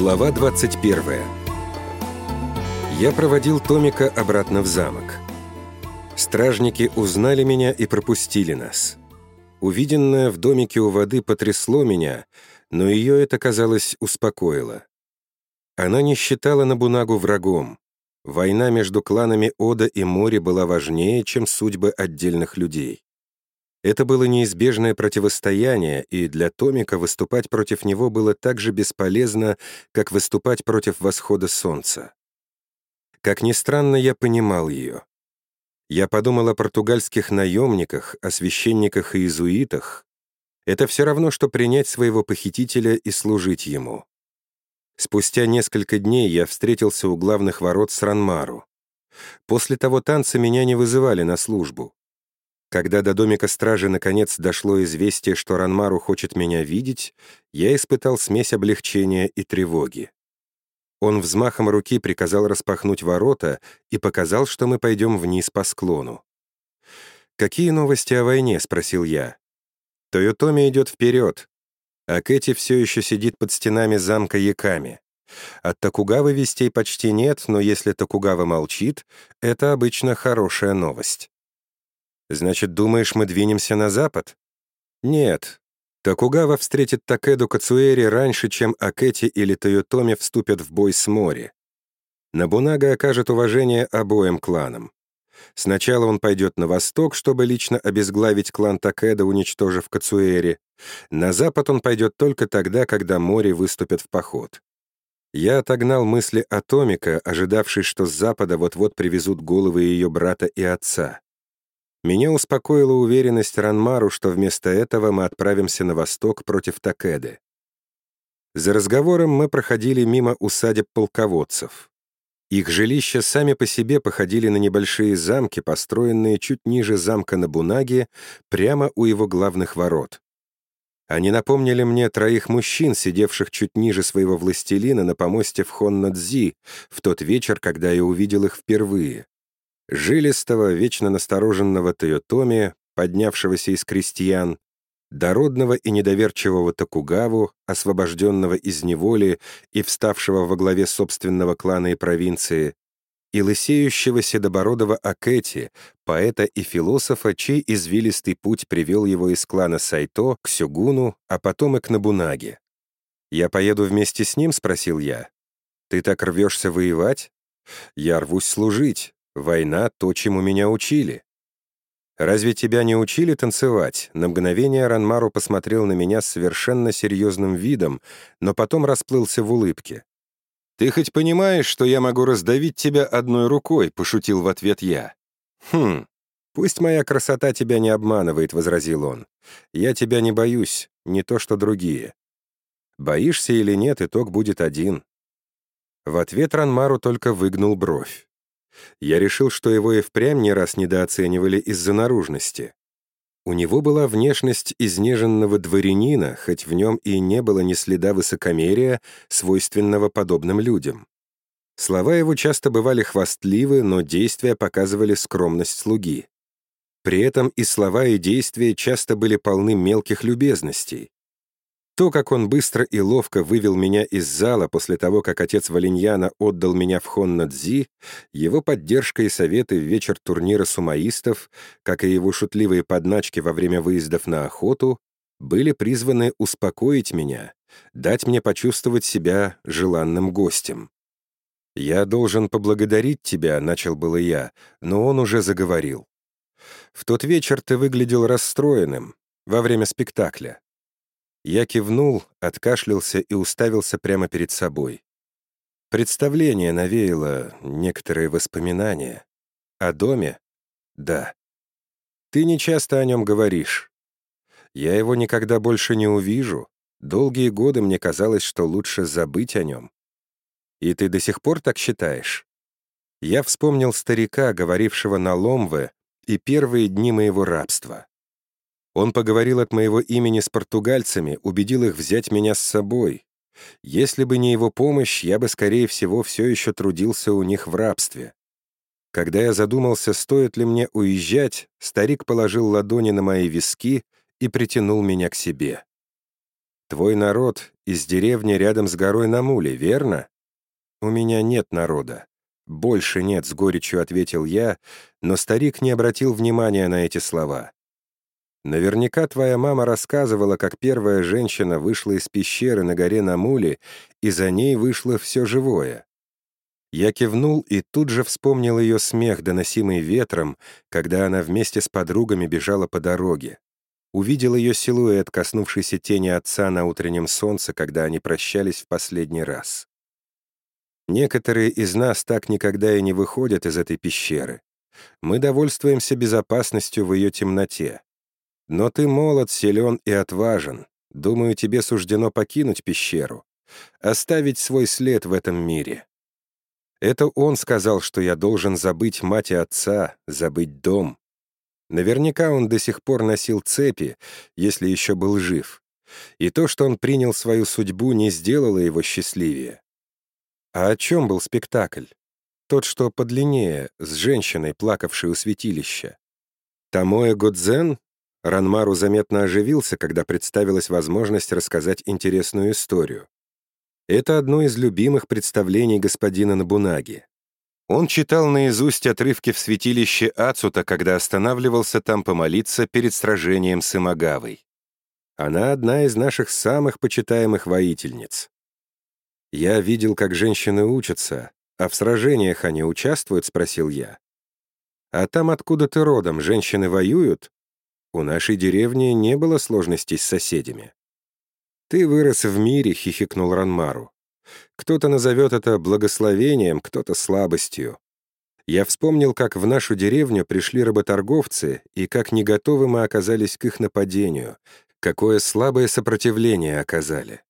Глава 21 Я проводил Томика обратно в замок. Стражники узнали меня и пропустили нас. Увиденное в домике у воды потрясло меня, но ее это, казалось, успокоило. Она не считала Набунагу врагом. Война между кланами Ода и Мори была важнее, чем судьбы отдельных людей. Это было неизбежное противостояние, и для Томика выступать против него было так же бесполезно, как выступать против восхода солнца. Как ни странно, я понимал ее. Я подумал о португальских наемниках, о священниках и иезуитах. Это все равно, что принять своего похитителя и служить ему. Спустя несколько дней я встретился у главных ворот с Ранмару. После того танца меня не вызывали на службу. Когда до домика стражи наконец дошло известие, что Ранмару хочет меня видеть, я испытал смесь облегчения и тревоги. Он взмахом руки приказал распахнуть ворота и показал, что мы пойдем вниз по склону. «Какие новости о войне?» — спросил я. «Тойотоми идет вперед, а Кэти все еще сидит под стенами замка Яками. От Токугавы вестей почти нет, но если Токугава молчит, это обычно хорошая новость». Значит, думаешь, мы двинемся на запад? Нет. Токугава встретит Такеду Кацуэри раньше, чем Акети или Тойотоми вступят в бой с Мори. Набунага окажет уважение обоим кланам. Сначала он пойдет на восток, чтобы лично обезглавить клан Такеда, уничтожив Кацуэри. На запад он пойдет только тогда, когда Мори выступят в поход. Я отогнал мысли Атомика, ожидавший, что с запада вот-вот привезут головы ее брата и отца. Меня успокоила уверенность Ранмару, что вместо этого мы отправимся на восток против Такеды. За разговором мы проходили мимо усадеб полководцев. Их жилища сами по себе походили на небольшие замки, построенные чуть ниже замка Набунаги, прямо у его главных ворот. Они напомнили мне троих мужчин, сидевших чуть ниже своего властелина на помосте в Хоннадзи в тот вечер, когда я увидел их впервые жилистого, вечно настороженного Тойотоми, поднявшегося из крестьян, дородного и недоверчивого Токугаву, освобожденного из неволи и вставшего во главе собственного клана и провинции, и лысеющего седобородого Акэти, поэта и философа, чей извилистый путь привел его из клана Сайто к Сюгуну, а потом и к Набунаге. «Я поеду вместе с ним?» — спросил я. «Ты так рвешься воевать?» «Я рвусь служить. Война — то, чему меня учили. Разве тебя не учили танцевать? На мгновение Ранмару посмотрел на меня с совершенно серьезным видом, но потом расплылся в улыбке. «Ты хоть понимаешь, что я могу раздавить тебя одной рукой?» — пошутил в ответ я. «Хм, пусть моя красота тебя не обманывает», — возразил он. «Я тебя не боюсь, не то что другие. Боишься или нет, итог будет один». В ответ Ранмару только выгнул бровь. Я решил, что его и впрямь не раз недооценивали из-за наружности. У него была внешность изнеженного дворянина, хоть в нем и не было ни следа высокомерия, свойственного подобным людям. Слова его часто бывали хвастливы, но действия показывали скромность слуги. При этом и слова, и действия часто были полны мелких любезностей. То, как он быстро и ловко вывел меня из зала после того, как отец Валиньяна отдал меня в Хоннадзи, его поддержка и советы в вечер турнира сумаистов, как и его шутливые подначки во время выездов на охоту, были призваны успокоить меня, дать мне почувствовать себя желанным гостем. «Я должен поблагодарить тебя», — начал было я, но он уже заговорил. «В тот вечер ты выглядел расстроенным, во время спектакля. Я кивнул, откашлялся и уставился прямо перед собой. Представление навеяло некоторые воспоминания. О доме? Да. Ты не часто о нем говоришь. Я его никогда больше не увижу. Долгие годы мне казалось, что лучше забыть о нем. И ты до сих пор так считаешь? Я вспомнил старика, говорившего на Ломве, и первые дни моего рабства. Он поговорил от моего имени с португальцами, убедил их взять меня с собой. Если бы не его помощь, я бы, скорее всего, все еще трудился у них в рабстве. Когда я задумался, стоит ли мне уезжать, старик положил ладони на мои виски и притянул меня к себе. Твой народ из деревни рядом с горой на Муле, верно? У меня нет народа. Больше нет, с горечью ответил я, но старик не обратил внимания на эти слова. Наверняка твоя мама рассказывала, как первая женщина вышла из пещеры на горе Намули, и за ней вышло все живое. Я кивнул и тут же вспомнил ее смех, доносимый ветром, когда она вместе с подругами бежала по дороге. Увидел ее силуэт, коснувшийся тени отца на утреннем солнце, когда они прощались в последний раз. Некоторые из нас так никогда и не выходят из этой пещеры. Мы довольствуемся безопасностью в ее темноте. Но ты молод, силен и отважен. Думаю, тебе суждено покинуть пещеру, оставить свой след в этом мире. Это он сказал, что я должен забыть мать и отца, забыть дом. Наверняка он до сих пор носил цепи, если еще был жив. И то, что он принял свою судьбу, не сделало его счастливее. А о чем был спектакль? Тот, что подлиннее, с женщиной, плакавшей у святилища. Тамоэ Годзен Ранмару заметно оживился, когда представилась возможность рассказать интересную историю. Это одно из любимых представлений господина Набунаги. Он читал наизусть отрывки в святилище Ацута, когда останавливался там помолиться перед сражением с Имагавой. Она одна из наших самых почитаемых воительниц. Я видел, как женщины учатся, а в сражениях они участвуют, спросил я. А там, откуда ты родом, женщины воюют? У нашей деревни не было сложностей с соседями. «Ты вырос в мире», — хихикнул Ранмару. «Кто-то назовет это благословением, кто-то слабостью. Я вспомнил, как в нашу деревню пришли работорговцы и как не готовы мы оказались к их нападению, какое слабое сопротивление оказали.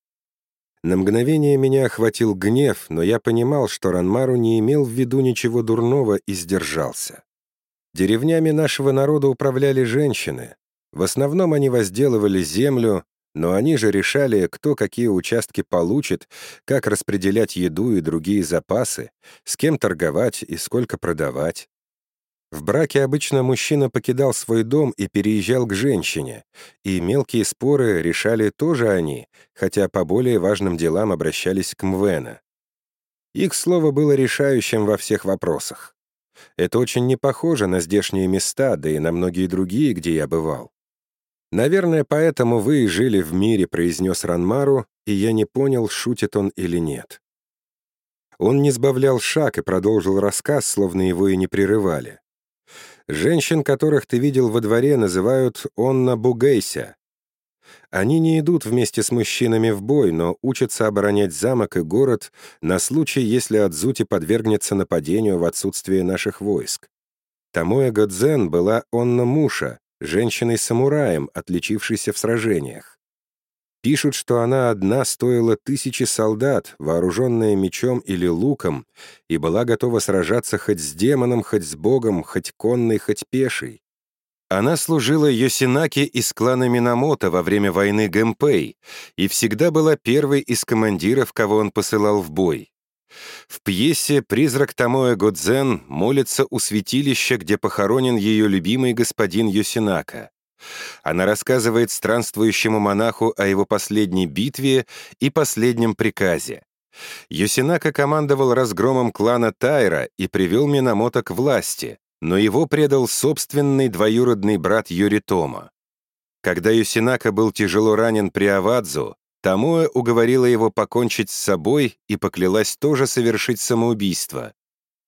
На мгновение меня охватил гнев, но я понимал, что Ранмару не имел в виду ничего дурного и сдержался. Деревнями нашего народа управляли женщины. В основном они возделывали землю, но они же решали, кто какие участки получит, как распределять еду и другие запасы, с кем торговать и сколько продавать. В браке обычно мужчина покидал свой дом и переезжал к женщине, и мелкие споры решали тоже они, хотя по более важным делам обращались к Мвена. Их слово было решающим во всех вопросах. Это очень не похоже на здешние места, да и на многие другие, где я бывал. «Наверное, поэтому вы и жили в мире», — произнес Ранмару, и я не понял, шутит он или нет. Он не сбавлял шаг и продолжил рассказ, словно его и не прерывали. «Женщин, которых ты видел во дворе, называют Онна Бугейся. Они не идут вместе с мужчинами в бой, но учатся оборонять замок и город на случай, если Адзути подвергнется нападению в отсутствие наших войск. Тамоэ Годзен была Онна Муша, женщиной-самураем, отличившейся в сражениях. Пишут, что она одна стоила тысячи солдат, вооруженная мечом или луком, и была готова сражаться хоть с демоном, хоть с богом, хоть конной, хоть пешей. Она служила Йосинаке из клана Минамото во время войны Гэмпэй и всегда была первой из командиров, кого он посылал в бой. В пьесе «Призрак Тамоэ Годзен» молится у святилища, где похоронен ее любимый господин Йосинака. Она рассказывает странствующему монаху о его последней битве и последнем приказе. Йосинака командовал разгромом клана Тайра и привел Минамото к власти, но его предал собственный двоюродный брат Юритома. Когда Юсинака был тяжело ранен при Авадзу, Тамуэ уговорила его покончить с собой и поклялась тоже совершить самоубийство.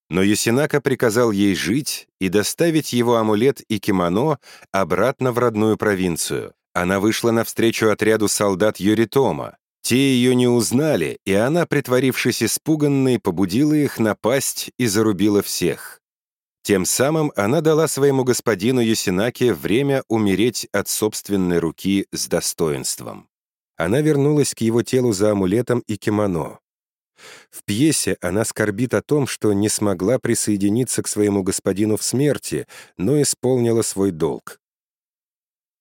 Но Юсинака приказал ей жить и доставить его амулет и кимоно обратно в родную провинцию. Она вышла навстречу отряду солдат Юритома. Те ее не узнали, и она, притворившись испуганной, побудила их напасть и зарубила всех. Тем самым она дала своему господину Юсинаке время умереть от собственной руки с достоинством. Она вернулась к его телу за амулетом и кимоно. В пьесе она скорбит о том, что не смогла присоединиться к своему господину в смерти, но исполнила свой долг.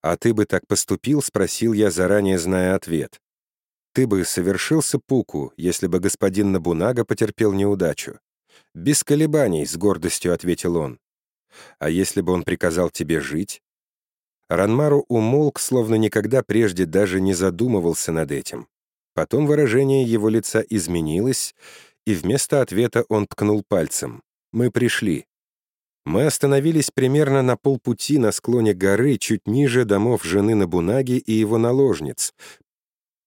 «А ты бы так поступил?» — спросил я, заранее зная ответ. «Ты бы совершил пуку, если бы господин Набунага потерпел неудачу?» «Без колебаний», — с гордостью ответил он. «А если бы он приказал тебе жить?» Ранмару умолк, словно никогда прежде даже не задумывался над этим. Потом выражение его лица изменилось, и вместо ответа он ткнул пальцем. «Мы пришли». Мы остановились примерно на полпути на склоне горы, чуть ниже домов жены Набунаги и его наложниц,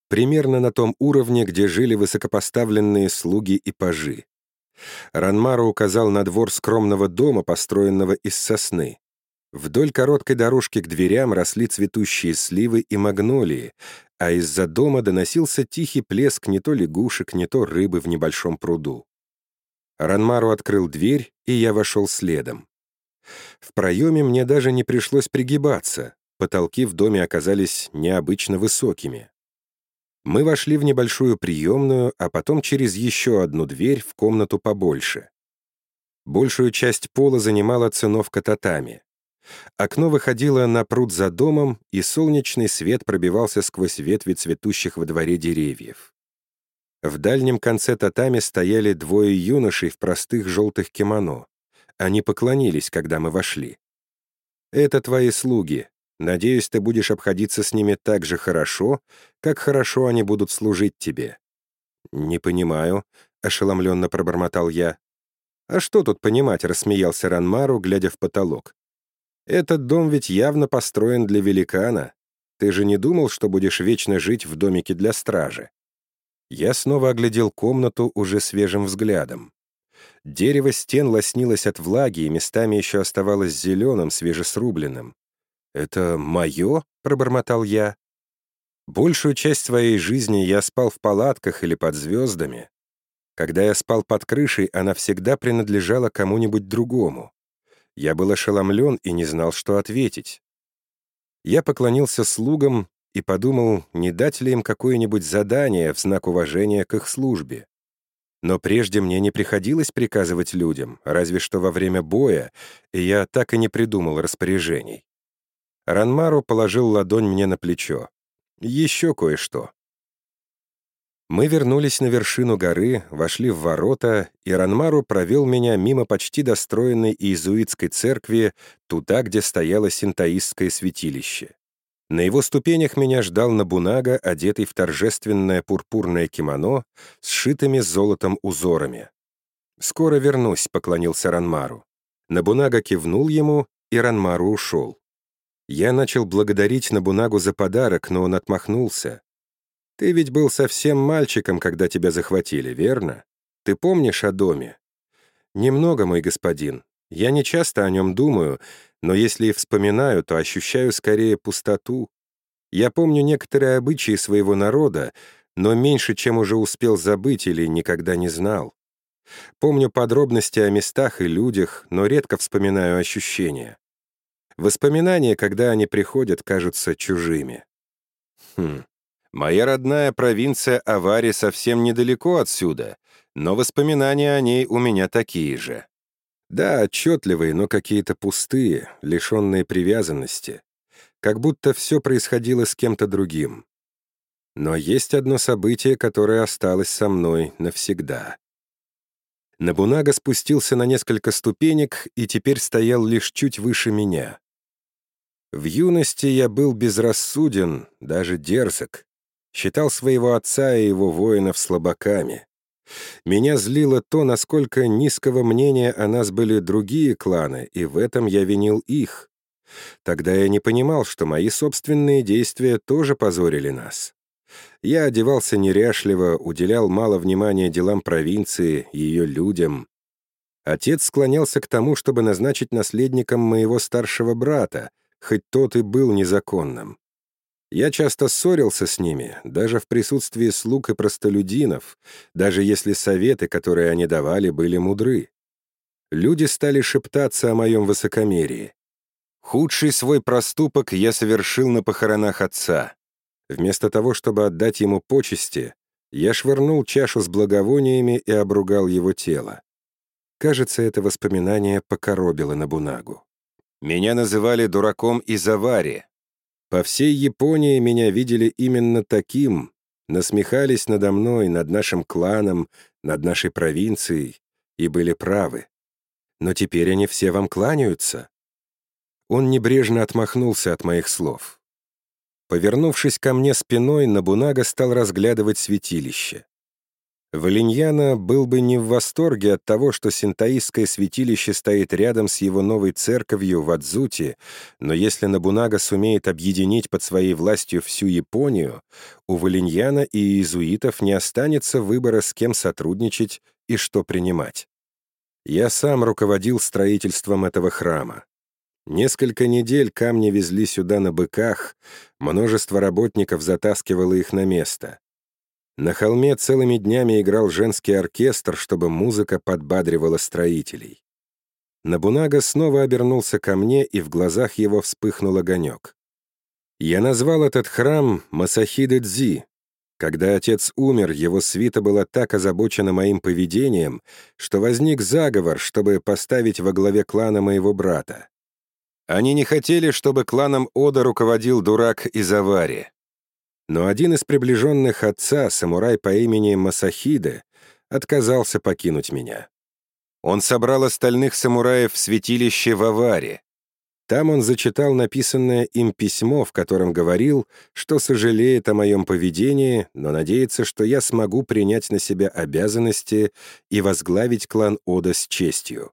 примерно на том уровне, где жили высокопоставленные слуги и пажи. Ранмару указал на двор скромного дома, построенного из сосны. Вдоль короткой дорожки к дверям росли цветущие сливы и магнолии, а из-за дома доносился тихий плеск не то лягушек, не то рыбы в небольшом пруду. Ранмару открыл дверь, и я вошел следом. В проеме мне даже не пришлось пригибаться, потолки в доме оказались необычно высокими. Мы вошли в небольшую приемную, а потом через еще одну дверь в комнату побольше. Большую часть пола занимала циновка татами. Окно выходило на пруд за домом, и солнечный свет пробивался сквозь ветви цветущих во дворе деревьев. В дальнем конце татами стояли двое юношей в простых желтых кимоно. Они поклонились, когда мы вошли. «Это твои слуги», Надеюсь, ты будешь обходиться с ними так же хорошо, как хорошо они будут служить тебе». «Не понимаю», — ошеломленно пробормотал я. «А что тут понимать?» — рассмеялся Ранмару, глядя в потолок. «Этот дом ведь явно построен для великана. Ты же не думал, что будешь вечно жить в домике для стражи?» Я снова оглядел комнату уже свежим взглядом. Дерево стен лоснилось от влаги и местами еще оставалось зеленым, свежесрубленным. «Это мое?» — пробормотал я. Большую часть своей жизни я спал в палатках или под звездами. Когда я спал под крышей, она всегда принадлежала кому-нибудь другому. Я был ошеломлен и не знал, что ответить. Я поклонился слугам и подумал, не дать ли им какое-нибудь задание в знак уважения к их службе. Но прежде мне не приходилось приказывать людям, разве что во время боя, и я так и не придумал распоряжений. Ранмару положил ладонь мне на плечо. «Еще кое-что». Мы вернулись на вершину горы, вошли в ворота, и Ранмару провел меня мимо почти достроенной иезуитской церкви, туда, где стояло синтаистское святилище. На его ступенях меня ждал Набунага, одетый в торжественное пурпурное кимоно с сшитыми золотом узорами. «Скоро вернусь», — поклонился Ранмару. Набунага кивнул ему, и Ранмару ушел. Я начал благодарить Набунагу за подарок, но он отмахнулся. «Ты ведь был совсем мальчиком, когда тебя захватили, верно? Ты помнишь о доме?» «Немного, мой господин. Я не часто о нем думаю, но если и вспоминаю, то ощущаю скорее пустоту. Я помню некоторые обычаи своего народа, но меньше, чем уже успел забыть или никогда не знал. Помню подробности о местах и людях, но редко вспоминаю ощущения. Воспоминания, когда они приходят, кажутся чужими. Хм. Моя родная провинция Авари совсем недалеко отсюда, но воспоминания о ней у меня такие же. Да, отчетливые, но какие-то пустые, лишенные привязанности. Как будто все происходило с кем-то другим. Но есть одно событие, которое осталось со мной навсегда. Набунага спустился на несколько ступенек и теперь стоял лишь чуть выше меня. В юности я был безрассуден, даже дерзок. Считал своего отца и его воинов слабаками. Меня злило то, насколько низкого мнения о нас были другие кланы, и в этом я винил их. Тогда я не понимал, что мои собственные действия тоже позорили нас. Я одевался неряшливо, уделял мало внимания делам провинции, ее людям. Отец склонялся к тому, чтобы назначить наследником моего старшего брата, хоть тот и был незаконным. Я часто ссорился с ними, даже в присутствии слуг и простолюдинов, даже если советы, которые они давали, были мудры. Люди стали шептаться о моем высокомерии. Худший свой проступок я совершил на похоронах отца. Вместо того, чтобы отдать ему почести, я швырнул чашу с благовониями и обругал его тело. Кажется, это воспоминание покоробило на бунагу. Меня называли дураком из аварии. По всей Японии меня видели именно таким, насмехались надо мной, над нашим кланом, над нашей провинцией, и были правы. Но теперь они все вам кланяются. Он небрежно отмахнулся от моих слов. Повернувшись ко мне спиной, Набунага стал разглядывать святилище. Валиньяна был бы не в восторге от того, что синтаистское святилище стоит рядом с его новой церковью в Адзуте, но если Набунага сумеет объединить под своей властью всю Японию, у Валиньяна и иезуитов не останется выбора, с кем сотрудничать и что принимать. Я сам руководил строительством этого храма. Несколько недель камни везли сюда на быках, множество работников затаскивало их на место. На холме целыми днями играл женский оркестр, чтобы музыка подбадривала строителей. Набунага снова обернулся ко мне, и в глазах его вспыхнул огонек. Я назвал этот храм Масахиды Дзи. Когда отец умер, его свита была так озабочена моим поведением, что возник заговор, чтобы поставить во главе клана моего брата. Они не хотели, чтобы кланом Ода руководил дурак из Авари. Но один из приближенных отца, самурай по имени Масахиде, отказался покинуть меня. Он собрал остальных самураев в святилище в Аваре. Там он зачитал написанное им письмо, в котором говорил, что сожалеет о моем поведении, но надеется, что я смогу принять на себя обязанности и возглавить клан Ода с честью.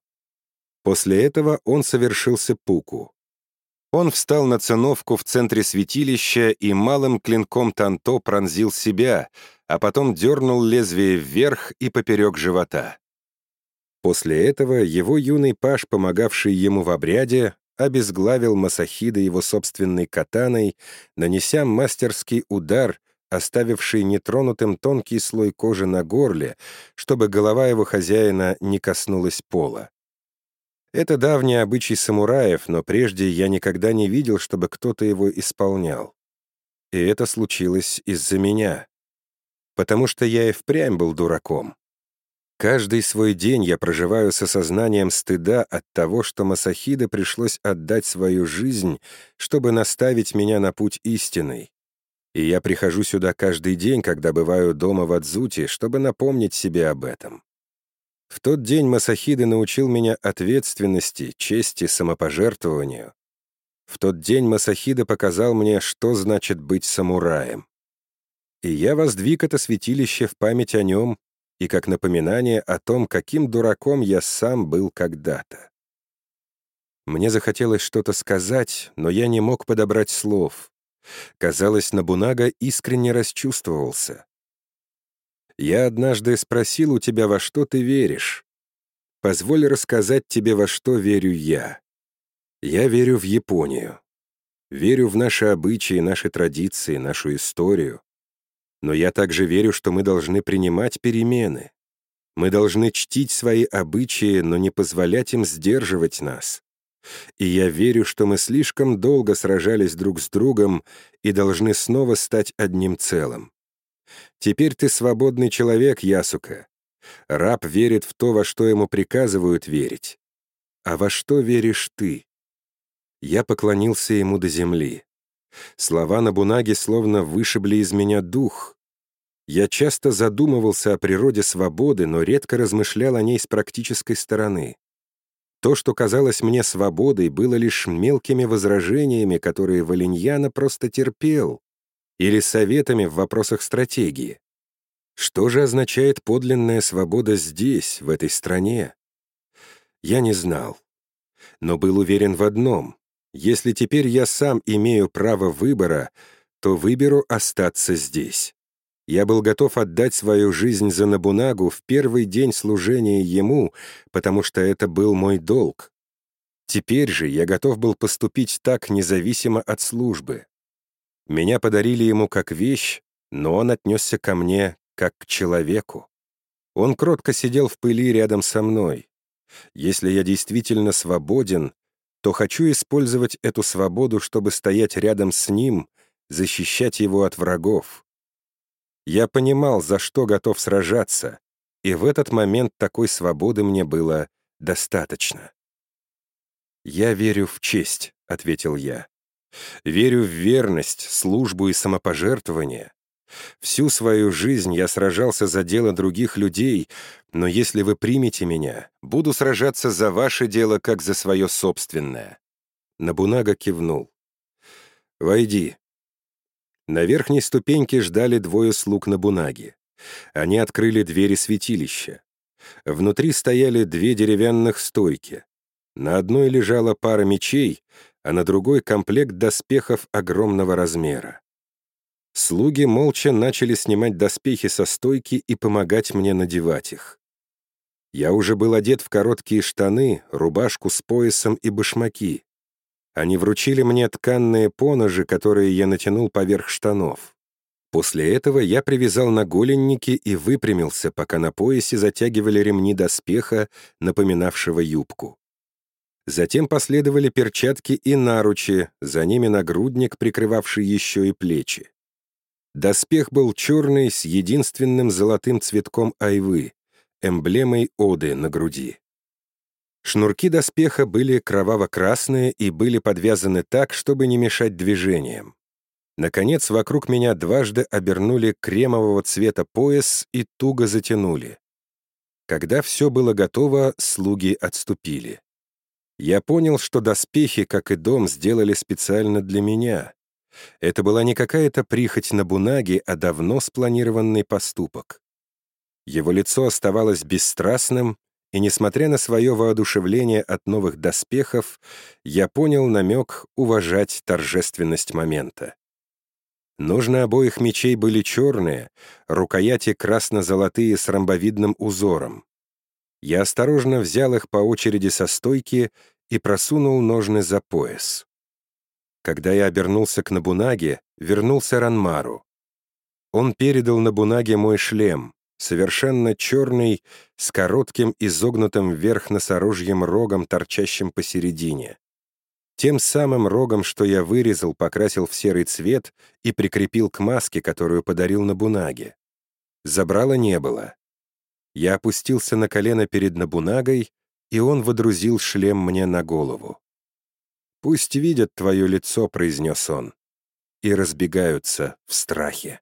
После этого он совершил сеппуку. Он встал на циновку в центре святилища и малым клинком танто пронзил себя, а потом дернул лезвие вверх и поперек живота. После этого его юный паш, помогавший ему в обряде, обезглавил Масахида его собственной катаной, нанеся мастерский удар, оставивший нетронутым тонкий слой кожи на горле, чтобы голова его хозяина не коснулась пола. Это давний обычай самураев, но прежде я никогда не видел, чтобы кто-то его исполнял. И это случилось из-за меня. Потому что я и впрямь был дураком. Каждый свой день я проживаю с осознанием стыда от того, что Масахида пришлось отдать свою жизнь, чтобы наставить меня на путь истинный. И я прихожу сюда каждый день, когда бываю дома в Адзуте, чтобы напомнить себе об этом. В тот день Масахиды научил меня ответственности, чести, самопожертвованию. В тот день Масахида показал мне, что значит быть самураем. И я воздвиг это святилище в память о нем и как напоминание о том, каким дураком я сам был когда-то. Мне захотелось что-то сказать, но я не мог подобрать слов. Казалось, Набунага искренне расчувствовался. Я однажды спросил у тебя, во что ты веришь. Позволь рассказать тебе, во что верю я. Я верю в Японию. Верю в наши обычаи, наши традиции, нашу историю. Но я также верю, что мы должны принимать перемены. Мы должны чтить свои обычаи, но не позволять им сдерживать нас. И я верю, что мы слишком долго сражались друг с другом и должны снова стать одним целым. Теперь ты свободный человек, Ясука. Раб верит в то, во что ему приказывают верить. А во что веришь ты? Я поклонился ему до земли. Слова на бунаге словно вышибли из меня дух. Я часто задумывался о природе свободы, но редко размышлял о ней с практической стороны. То, что казалось мне свободой, было лишь мелкими возражениями, которые Валиньяна просто терпел, или советами в вопросах стратегии. Что же означает подлинная свобода здесь, в этой стране? Я не знал. Но был уверен в одном. Если теперь я сам имею право выбора, то выберу остаться здесь. Я был готов отдать свою жизнь за Набунагу в первый день служения ему, потому что это был мой долг. Теперь же я готов был поступить так независимо от службы. Меня подарили ему как вещь, но он отнесся ко мне как к человеку. Он кротко сидел в пыли рядом со мной. Если я действительно свободен, то хочу использовать эту свободу, чтобы стоять рядом с ним, защищать его от врагов. Я понимал, за что готов сражаться, и в этот момент такой свободы мне было достаточно. «Я верю в честь», — ответил я. Верю в верность, службу и самопожертвование. Всю свою жизнь я сражался за дело других людей, но если вы примете меня, буду сражаться за ваше дело, как за свое собственное. Набунага кивнул. «Войди». На верхней ступеньке ждали двое слуг Набунаги. Они открыли двери святилища. Внутри стояли две деревянных стойки. На одной лежала пара мечей, а на другой — комплект доспехов огромного размера. Слуги молча начали снимать доспехи со стойки и помогать мне надевать их. Я уже был одет в короткие штаны, рубашку с поясом и башмаки. Они вручили мне тканные поножи, которые я натянул поверх штанов. После этого я привязал наголенники и выпрямился, пока на поясе затягивали ремни доспеха, напоминавшего юбку. Затем последовали перчатки и наручи, за ними нагрудник, прикрывавший еще и плечи. Доспех был черный с единственным золотым цветком айвы, эмблемой оды на груди. Шнурки доспеха были кроваво-красные и были подвязаны так, чтобы не мешать движениям. Наконец, вокруг меня дважды обернули кремового цвета пояс и туго затянули. Когда все было готово, слуги отступили. Я понял, что доспехи, как и дом, сделали специально для меня. Это была не какая-то прихоть на бунаге, а давно спланированный поступок. Его лицо оставалось бесстрастным, и, несмотря на свое воодушевление от новых доспехов, я понял намек уважать торжественность момента. Ножны обоих мечей были черные, рукояти красно-золотые с ромбовидным узором. Я осторожно взял их по очереди со стойки и просунул ножны за пояс. Когда я обернулся к Набунаге, вернулся Ранмару. Он передал Набунаге мой шлем, совершенно черный, с коротким изогнутым вверх носорожьем рогом, торчащим посередине. Тем самым рогом, что я вырезал, покрасил в серый цвет и прикрепил к маске, которую подарил Набунаге. Забрала не было. Я опустился на колено перед Набунагой, и он водрузил шлем мне на голову. «Пусть видят твое лицо», — произнес он, — и разбегаются в страхе.